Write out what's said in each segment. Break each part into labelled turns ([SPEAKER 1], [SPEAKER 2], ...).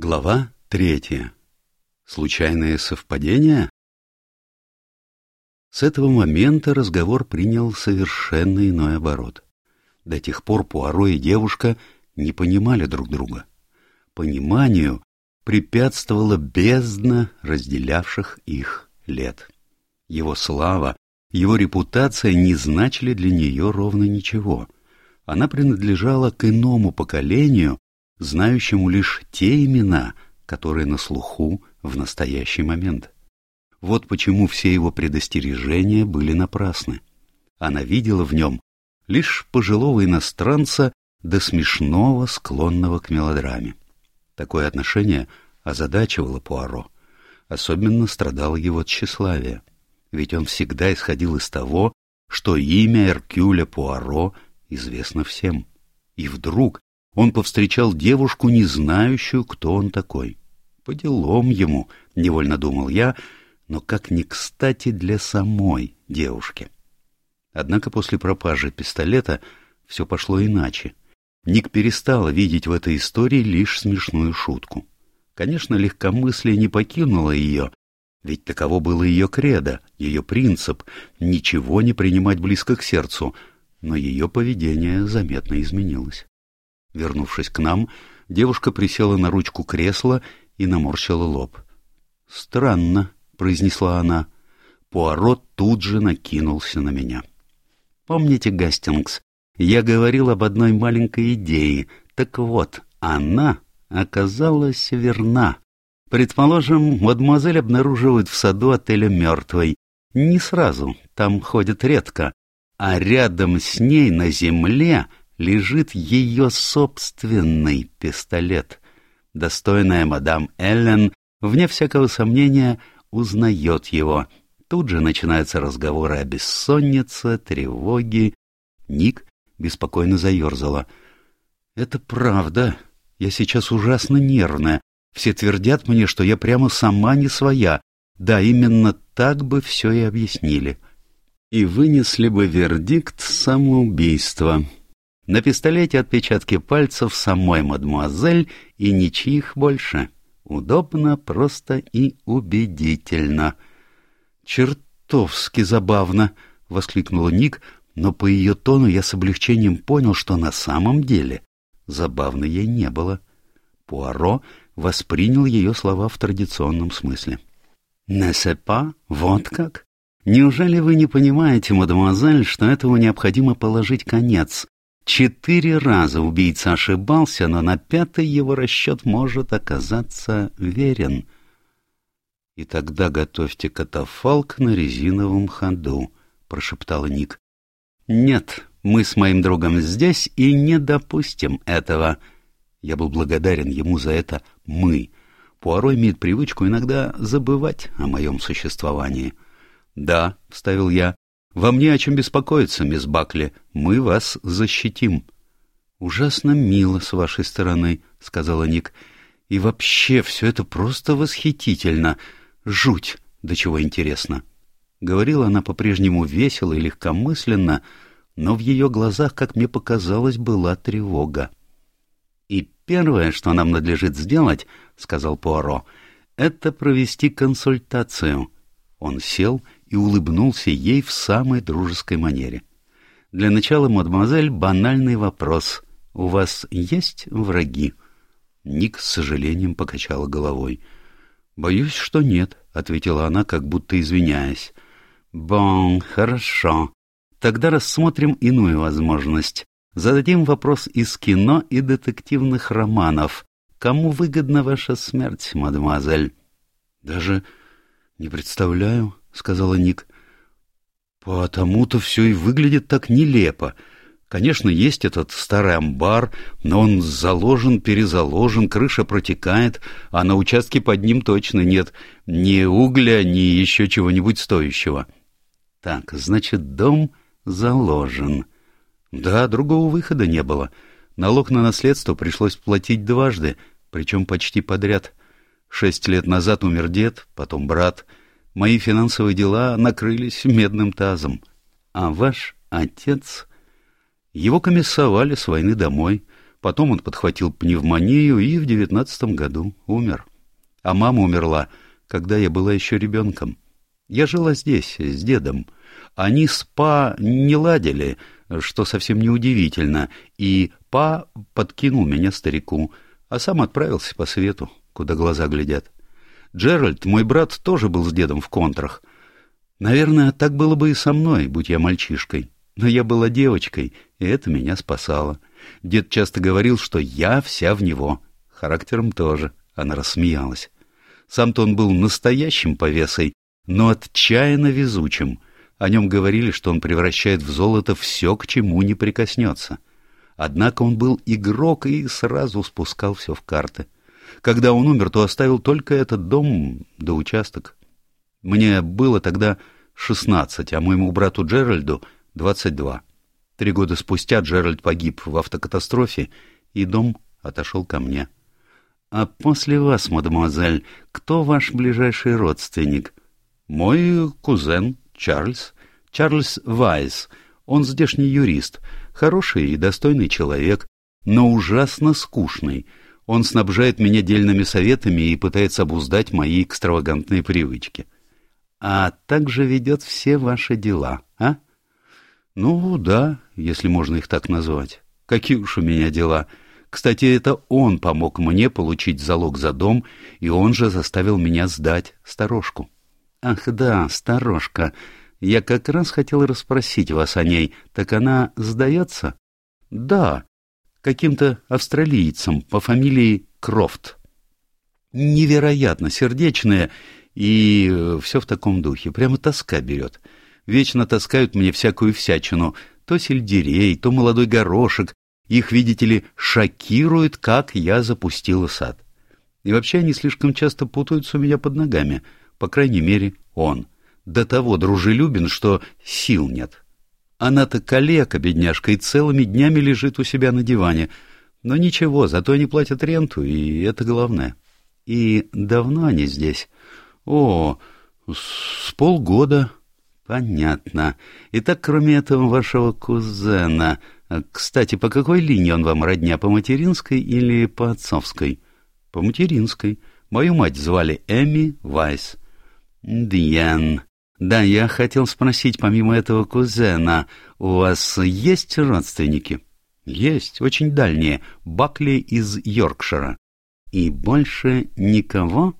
[SPEAKER 1] Глава третья. Случайные совпадения? С этого момента разговор принял совершенно иной оборот. До тех пор Пуаро и девушка не понимали друг друга. Пониманию препятствовала бездна разделявших их лет. Его слава, его репутация не значили для нее ровно ничего. Она принадлежала к иному поколению, знающему лишь те имена, которые на слуху в настоящий момент. Вот почему все его предостережения были напрасны. Она видела в нем лишь пожилого иностранца до смешного, склонного к мелодраме. Такое отношение озадачивало Пуаро. Особенно страдало его тщеславие, ведь он всегда исходил из того, что имя Эркюля Пуаро известно всем. И вдруг он повстречал девушку, не знающую, кто он такой. По делам ему, невольно думал я, но как ни кстати для самой девушки. Однако после пропажи пистолета все пошло иначе. Ник перестала видеть в этой истории лишь смешную шутку. Конечно, легкомыслие не покинуло ее, ведь таково было ее кредо, ее принцип — ничего не принимать близко к сердцу, но ее поведение заметно изменилось. Вернувшись к нам, девушка присела на ручку кресла и наморщила лоб. «Странно», — произнесла она. Пуаро тут же накинулся на меня. «Помните, Гастингс, я говорил об одной маленькой идее. Так вот, она оказалась верна. Предположим, мадемуазель обнаруживает в саду отеля мертвой. Не сразу, там ходят редко. А рядом с ней на земле лежит ее собственный пистолет. Достойная мадам Эллен, вне всякого сомнения, узнает его. Тут же начинаются разговоры о бессоннице, тревоге. Ник беспокойно заерзала. «Это правда. Я сейчас ужасно нервная. Все твердят мне, что я прямо сама не своя. Да, именно так бы все и объяснили. И вынесли бы вердикт самоубийства. На пистолете отпечатки пальцев самой мадмуазель и ничьих больше. Удобно, просто и убедительно. «Чертовски забавно!» — воскликнула Ник, но по ее тону я с облегчением понял, что на самом деле забавно ей не было. Пуаро воспринял ее слова в традиционном смысле. «Не-се-па? Вот как? Неужели вы не понимаете, мадемуазель, что этому необходимо положить конец?» Четыре раза убийца ошибался, но на пятый его расчет может оказаться верен. «И тогда готовьте катафалк на резиновом ходу», — прошептал Ник. «Нет, мы с моим другом здесь и не допустим этого». Я был благодарен ему за это «мы». Пуаро имеет привычку иногда забывать о моем существовании. «Да», — вставил я, вам не о чем беспокоиться, мисс Бакли. Мы вас защитим. — Ужасно мило с вашей стороны, — сказала Ник. — И вообще все это просто восхитительно. Жуть, до чего интересно. Говорила она по-прежнему весело и легкомысленно, но в ее глазах, как мне показалось, была тревога. — И первое, что нам надлежит сделать, — сказал Пуаро, — это провести консультацию. Он сел и и улыбнулся ей в самой дружеской манере. «Для начала, мадемуазель, банальный вопрос. У вас есть враги?» Ник с сожалением покачала головой. «Боюсь, что нет», — ответила она, как будто извиняясь. «Бон, хорошо. Тогда рассмотрим иную возможность. Зададим вопрос из кино и детективных романов. Кому выгодна ваша смерть, мадемуазель?» «Даже не представляю», — сказала Ник. «Потому-то все и выглядит так нелепо. Конечно, есть этот старый амбар, но он заложен, перезаложен, крыша протекает, а на участке под ним точно нет ни угля, ни еще чего-нибудь стоящего». «Так, значит, дом заложен». «Да, другого выхода не было. Налог на наследство пришлось платить дважды, причем почти подряд. Шесть лет назад умер дед, потом брат». Мои финансовые дела накрылись медным тазом. А ваш отец... Его комиссовали с войны домой. Потом он подхватил пневмонию и в девятнадцатом году умер. А мама умерла, когда я была еще ребенком. Я жила здесь, с дедом. Они с Па не ладили, что совсем неудивительно, и Па подкинул меня старику, а сам отправился по свету, куда глаза глядят. Джеральд, мой брат, тоже был с дедом в контрах. Наверное, так было бы и со мной, будь я мальчишкой. Но я была девочкой, и это меня спасало. Дед часто говорил, что я вся в него. Характером тоже. Она рассмеялась. Сам-то он был настоящим повесой, но отчаянно везучим. О нем говорили, что он превращает в золото все, к чему не прикоснется. Однако он был игрок и сразу спускал все в карты. Когда он умер, то оставил только этот дом да участок. Мне было тогда шестнадцать, а моему брату Джеральду двадцать два. Три года спустя Джеральд погиб в автокатастрофе, и дом отошел ко мне. — А после вас, мадемуазель, кто ваш ближайший родственник? Мой кузен Чарльз, Чарльз Вайс. Он здешний юрист, хороший и достойный человек, но ужасно скучный. Он снабжает меня дельными советами и пытается обуздать мои экстравагантные привычки. А также ведет все ваши дела, а? Ну, да, если можно их так назвать. Какие уж у меня дела. Кстати, это он помог мне получить залог за дом, и он же заставил меня сдать сторожку. «Ах да, сторожка. Я как раз хотел расспросить вас о ней. Так она сдается?» «Да, каким-то австралийцем по фамилии Крофт. Невероятно сердечная и э, все в таком духе. Прямо тоска берет. Вечно таскают мне всякую всячину. То сельдерей, то молодой горошек. Их, видите ли, шокирует, как я запустила сад. И вообще они слишком часто путаются у меня под ногами — по крайней мере, он. До того дружелюбен, что сил нет. Она-то калека, бедняжка, и целыми днями лежит у себя на диване. Но ничего, зато они платят ренту, и это главное. И давно они здесь? О, с полгода. Понятно. Итак, кроме этого вашего кузена... Кстати, по какой линии он вам родня, по материнской или по отцовской? По материнской. Мою мать звали Эми Вайс. Диан. Да, я хотел спросить, помимо этого кузена, у вас есть родственники? Есть, очень дальние. Бакли из Йоркшира. И больше никого?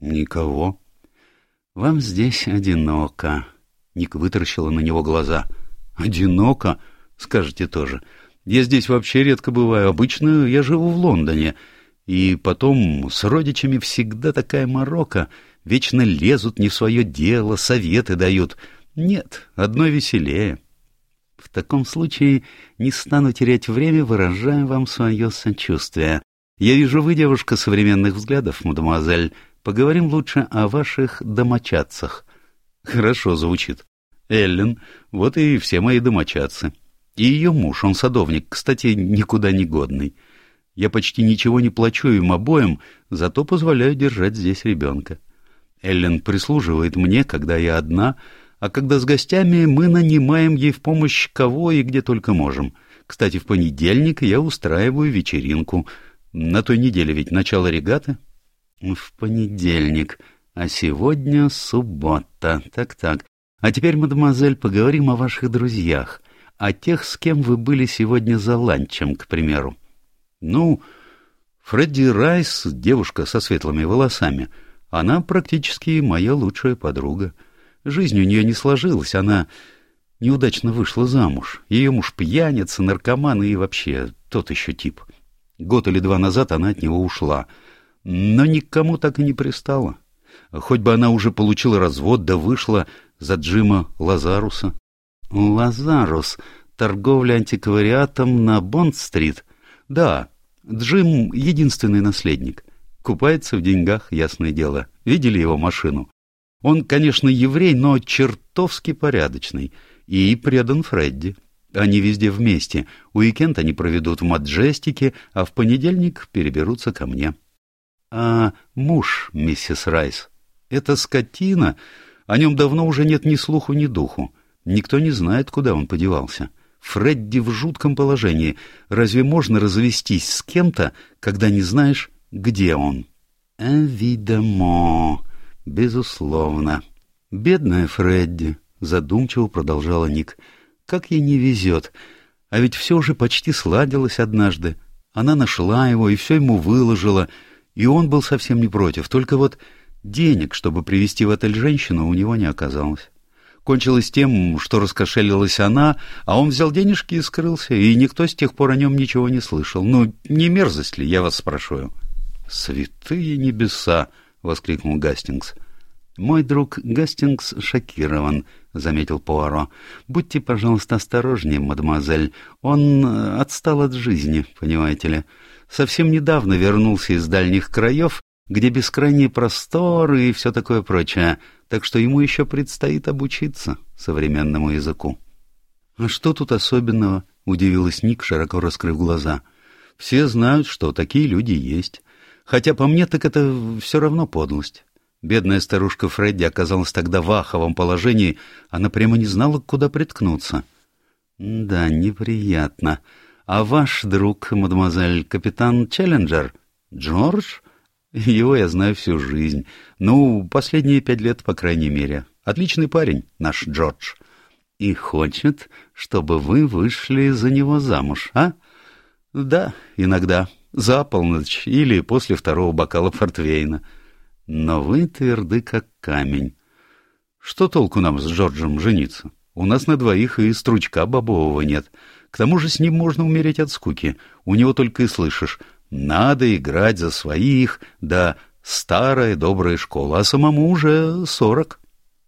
[SPEAKER 1] Никого. Вам здесь одиноко. Ник вытаращила на него глаза. Одиноко? Скажете тоже. Я здесь вообще редко бываю. Обычно я живу в Лондоне. И потом с родичами всегда такая морока — вечно лезут не свое дело, советы дают. Нет, одной веселее. В таком случае не стану терять время, выражая вам свое сочувствие. Я вижу, вы девушка современных взглядов, мадемуазель. Поговорим лучше о ваших домочадцах. Хорошо звучит. Эллен, вот и все мои домочадцы. И ее муж, он садовник, кстати, никуда не годный. Я почти ничего не плачу им обоим, зато позволяю держать здесь ребенка. Эллен прислуживает мне, когда я одна, а когда с гостями мы нанимаем ей в помощь кого и где только можем. Кстати, в понедельник я устраиваю вечеринку. На той неделе ведь начало регаты. В понедельник. А сегодня суббота. Так-так. А теперь, мадемуазель, поговорим о ваших друзьях. О тех, с кем вы были сегодня за ланчем, к примеру. Ну, Фредди Райс, девушка со светлыми волосами — она практически моя лучшая подруга. Жизнь у нее не сложилась, она неудачно вышла замуж. Ее муж пьяница, наркоман и вообще тот еще тип. Год или два назад она от него ушла, но никому так и не пристала. Хоть бы она уже получила развод, да вышла за Джима Лазаруса. Лазарус, торговля антиквариатом на Бонд-стрит. Да, Джим — единственный наследник. Купается в деньгах, ясное дело. Видели его машину? Он, конечно, еврей, но чертовски порядочный. И предан Фредди. Они везде вместе. Уикенд они проведут в Маджестике, а в понедельник переберутся ко мне. А муж, миссис Райс, это скотина. О нем давно уже нет ни слуху, ни духу. Никто не знает, куда он подевался. Фредди в жутком положении. Разве можно развестись с кем-то, когда не знаешь, где он? Эвидемо. Безусловно. Бедная Фредди, задумчиво продолжала Ник. Как ей не везет. А ведь все уже почти сладилось однажды. Она нашла его и все ему выложила, и он был совсем не против. Только вот денег, чтобы привести в отель женщину, у него не оказалось. Кончилось тем, что раскошелилась она, а он взял денежки и скрылся, и никто с тех пор о нем ничего не слышал. Ну, не мерзость ли, я вас спрашиваю? — Святые небеса! — воскликнул Гастингс. — Мой друг Гастингс шокирован, — заметил Пуаро. — Будьте, пожалуйста, осторожнее, мадемуазель. Он э, отстал от жизни, понимаете ли. Совсем недавно вернулся из дальних краев, где бескрайние просторы и все такое прочее, так что ему еще предстоит обучиться современному языку. — А что тут особенного? — удивилась Ник, широко раскрыв глаза. — Все знают, что такие люди есть. Хотя по мне так это все равно подлость. Бедная старушка Фредди оказалась тогда в аховом положении, она прямо не знала, куда приткнуться. — Да, неприятно. А ваш друг, мадемуазель, капитан Челленджер? Джордж? Его я знаю всю жизнь. Ну, последние пять лет, по крайней мере. Отличный парень, наш Джордж. И хочет, чтобы вы вышли за него замуж, а? Да, иногда. За полночь или после второго бокала портвейна. Но вы тверды, как камень. Что толку нам с Джорджем жениться? У нас на двоих и стручка бобового нет. К тому же с ним можно умереть от скуки. У него только и слышишь надо играть за своих, да старая добрая школа, а самому уже сорок.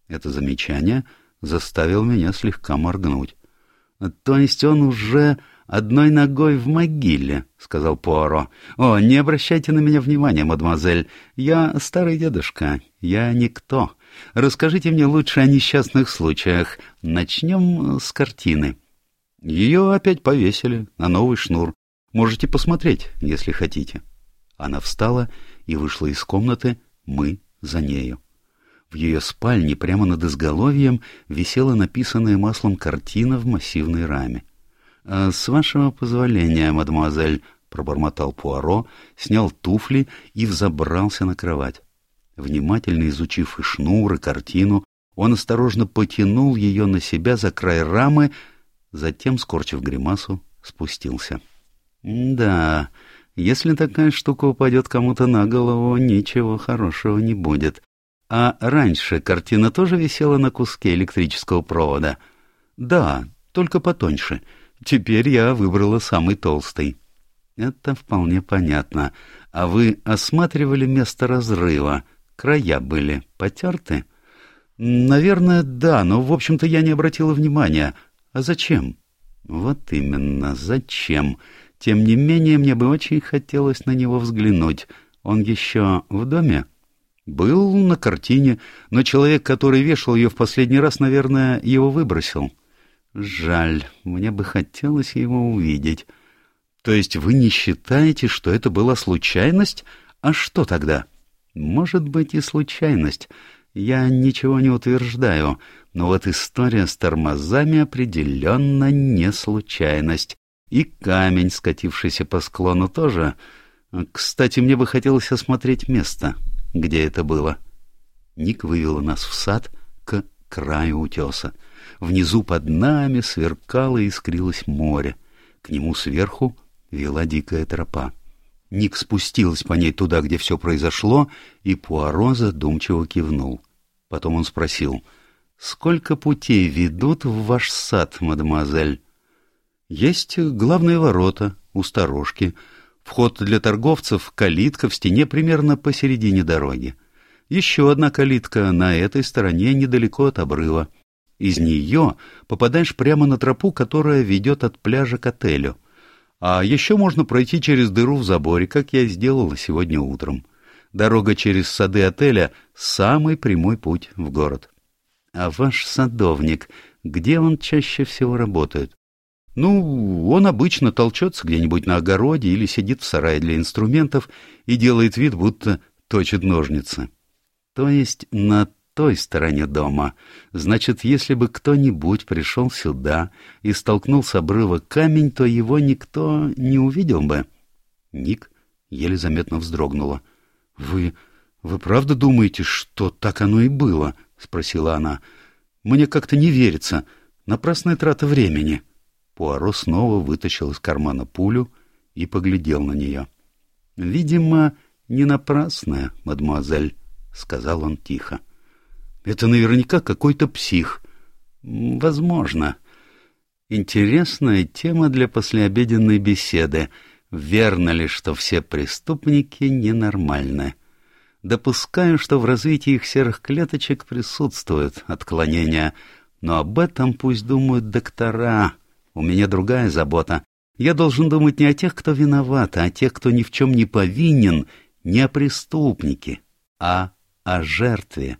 [SPEAKER 1] Это замечание заставило меня слегка моргнуть. — То есть он уже одной ногой в могиле, — сказал Пуаро. — О, не обращайте на меня внимания, мадемуазель. Я старый дедушка, я никто. Расскажите мне лучше о несчастных случаях. Начнем с картины. Ее опять повесили на новый шнур. Можете посмотреть, если хотите. Она встала и вышла из комнаты, мы за нею. В ее спальне прямо над изголовьем висела написанная маслом картина в массивной раме. «А — С вашего позволения, мадемуазель, — пробормотал Пуаро, снял туфли и взобрался на кровать. Внимательно изучив и шнур, и картину, он осторожно потянул ее на себя за край рамы, затем, скорчив гримасу, спустился. — да, если такая штука упадет кому-то на голову, ничего хорошего не будет. А раньше картина тоже висела на куске электрического провода? Да, только потоньше. Теперь я выбрала самый толстый. Это вполне понятно. А вы осматривали место разрыва? Края были потерты? Наверное, да, но, в общем-то, я не обратила внимания. А зачем? Вот именно, зачем? Тем не менее, мне бы очень хотелось на него взглянуть. Он еще в доме? Был на картине, но человек, который вешал ее в последний раз, наверное, его выбросил. Жаль, мне бы хотелось его увидеть. То есть вы не считаете, что это была случайность? А что тогда? Может быть и случайность. Я ничего не утверждаю, но вот история с тормозами определенно не случайность. И камень, скатившийся по склону, тоже. Кстати, мне бы хотелось осмотреть место, где это было. Ник вывела нас в сад к краю утеса. Внизу под нами сверкало и искрилось море. К нему сверху вела дикая тропа. Ник спустилась по ней туда, где все произошло, и Пуаро задумчиво кивнул. Потом он спросил, «Сколько путей ведут в ваш сад, мадемуазель?» Есть главные ворота у сторожки, вход для торговцев, калитка в стене примерно посередине дороги. Еще одна калитка на этой стороне недалеко от обрыва. Из нее попадаешь прямо на тропу, которая ведет от пляжа к отелю. А еще можно пройти через дыру в заборе, как я сделала сегодня утром. Дорога через сады отеля — самый прямой путь в город. А ваш садовник, где он чаще всего работает? Ну, он обычно толчется где-нибудь на огороде или сидит в сарае для инструментов и делает вид, будто точит ножницы. То есть на той стороне дома. Значит, если бы кто-нибудь пришел сюда и столкнул с обрыва камень, то его никто не увидел бы. Ник еле заметно вздрогнула. — Вы... вы правда думаете, что так оно и было? — спросила она. — Мне как-то не верится. Напрасная трата времени. Пуаро снова вытащил из кармана пулю и поглядел на нее. — Видимо, не напрасная, мадемуазель, — сказал он тихо. — Это наверняка какой-то псих. — Возможно. Интересная тема для послеобеденной беседы. Верно ли, что все преступники ненормальны? Допускаю, что в развитии их серых клеточек присутствуют отклонения, но об этом пусть думают доктора. У меня другая забота. Я должен думать не о тех, кто виноват, а о тех, кто ни в чем не повинен, не о преступнике, а о жертве.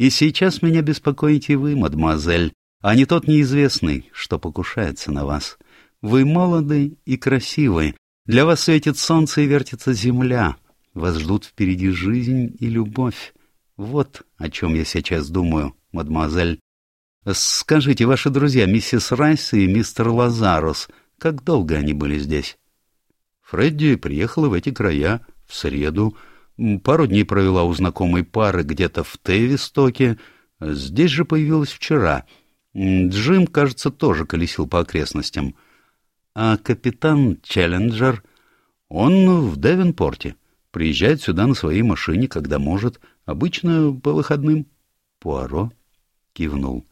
[SPEAKER 1] И сейчас меня беспокоите вы, мадемуазель, а не тот неизвестный, что покушается на вас. Вы молоды и красивы, для вас светит солнце и вертится земля, вас ждут впереди жизнь и любовь. Вот о чем я сейчас думаю, мадемуазель. Скажите, ваши друзья, миссис Райс и мистер Лазарус, как долго они были здесь? Фредди приехала в эти края в среду, Пару дней провела у знакомой пары где-то в Тевистоке. Здесь же появилась вчера. Джим, кажется, тоже колесил по окрестностям. А капитан Челленджер, он в Девенпорте. Приезжает сюда на своей машине, когда может. Обычно по выходным. Пуаро кивнул.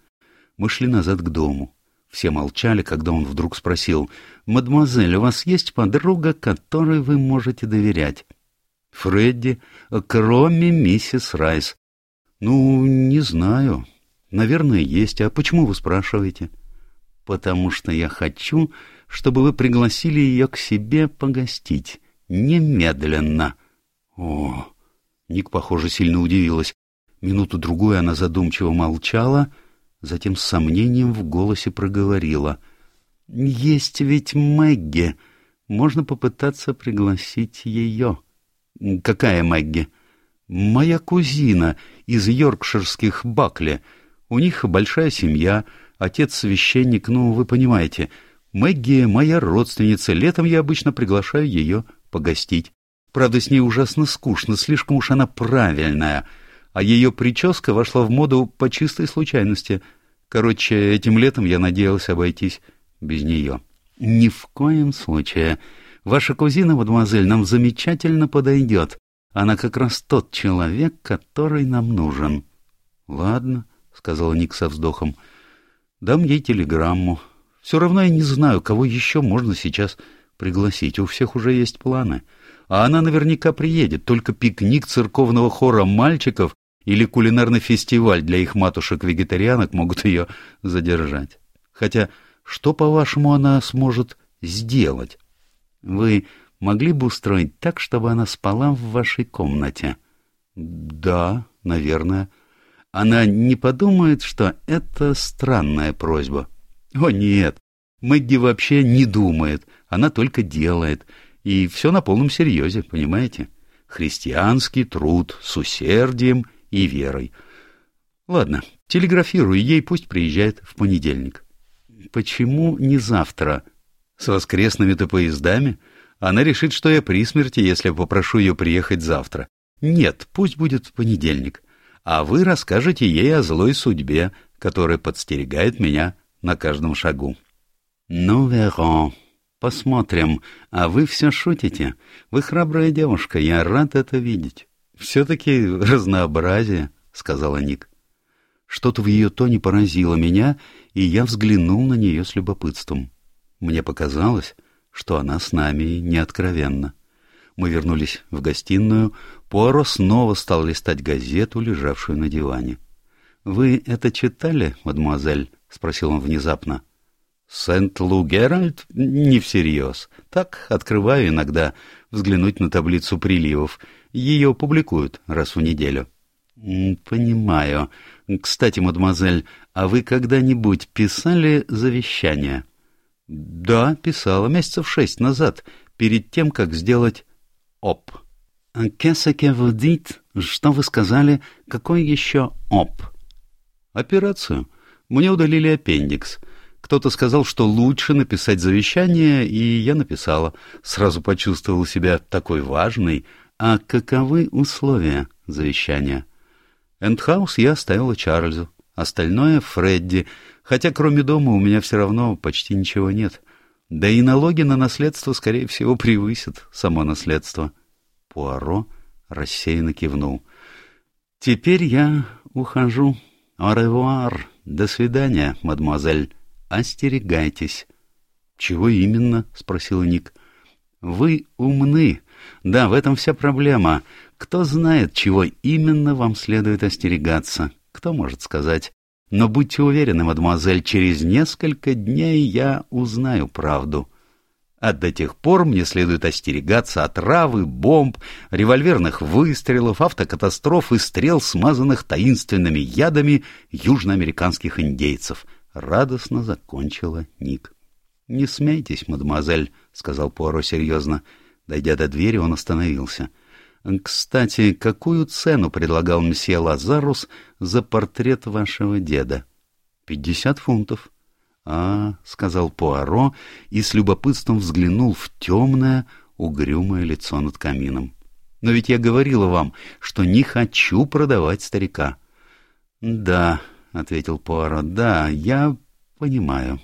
[SPEAKER 1] Мы шли назад к дому. Все молчали, когда он вдруг спросил, «Мадемуазель, у вас есть подруга, которой вы можете доверять?» Фредди, кроме миссис Райс. Ну, не знаю. Наверное, есть. А почему вы спрашиваете? Потому что я хочу, чтобы вы пригласили ее к себе погостить. Немедленно. О, Ник, похоже, сильно удивилась. Минуту-другую она задумчиво молчала, затем с сомнением в голосе проговорила. «Есть ведь Мэгги. Можно попытаться пригласить ее». «Какая Мэгги?» «Моя кузина из йоркширских Бакли. У них большая семья, отец священник, ну, вы понимаете. Мэгги — моя родственница, летом я обычно приглашаю ее погостить. Правда, с ней ужасно скучно, слишком уж она правильная, а ее прическа вошла в моду по чистой случайности. Короче, этим летом я надеялся обойтись без нее». «Ни в коем случае. Ваша кузина, мадемуазель, нам замечательно подойдет. Она как раз тот человек, который нам нужен. — Ладно, — сказала Ник со вздохом. — Дам ей телеграмму. Все равно я не знаю, кого еще можно сейчас пригласить. У всех уже есть планы. А она наверняка приедет. Только пикник церковного хора мальчиков или кулинарный фестиваль для их матушек-вегетарианок могут ее задержать. Хотя, что, по-вашему, она сможет сделать? Вы могли бы устроить так, чтобы она спала в вашей комнате? Да, наверное. Она не подумает, что это странная просьба. О, нет, Мэгги вообще не думает, она только делает. И все на полном серьезе, понимаете? Христианский труд с усердием и верой. Ладно, телеграфирую ей, пусть приезжает в понедельник. Почему не завтра? С воскресными-то поездами? Она решит, что я при смерти, если попрошу ее приехать завтра. Нет, пусть будет в понедельник. А вы расскажете ей о злой судьбе, которая подстерегает меня на каждом шагу. Ну, верон. Посмотрим. А вы все шутите. Вы храбрая девушка, я рад это видеть. Все-таки разнообразие, — сказала Ник. Что-то в ее тоне поразило меня, и я взглянул на нее с любопытством. Мне показалось, что она с нами не откровенна. Мы вернулись в гостиную. Пуаро снова стал листать газету, лежавшую на диване. — Вы это читали, мадемуазель? — спросил он внезапно. — Сент-Лу Геральт? Не всерьез. Так, открываю иногда, взглянуть на таблицу приливов. Ее публикуют раз в неделю. — Понимаю. Кстати, мадемуазель, а вы когда-нибудь писали завещание? — да, писала месяцев шесть назад, перед тем, как сделать «оп». «Qu'est-ce que vous dites, Что вы сказали? Какой еще ОП? Операцию. Мне удалили аппендикс. Кто-то сказал, что лучше написать завещание, и я написала. Сразу почувствовала себя такой важной. А каковы условия завещания? Эндхаус я оставила Чарльзу. Остальное — Фредди. Хотя кроме дома у меня все равно почти ничего нет. Да и налоги на наследство, скорее всего, превысят само наследство. Пуаро рассеянно кивнул. — Теперь я ухожу. Au До свидания, мадемуазель. Остерегайтесь. — Чего именно? — спросил Ник. — Вы умны. Да, в этом вся проблема. Кто знает, чего именно вам следует остерегаться? Кто может сказать? Но будьте уверены, мадемуазель, через несколько дней я узнаю правду. А до тех пор мне следует остерегаться отравы, бомб, револьверных выстрелов, автокатастроф и стрел, смазанных таинственными ядами южноамериканских индейцев. Радостно закончила Ник. — Не смейтесь, мадемуазель, — сказал Пуаро серьезно. Дойдя до двери, он остановился. — Кстати, какую цену предлагал месье Лазарус за портрет вашего деда? — Пятьдесят фунтов. — А, — сказал Пуаро и с любопытством взглянул в темное, угрюмое лицо над камином. — Но ведь я говорила вам, что не хочу продавать старика. — Да, — ответил Пуаро, — да, я понимаю.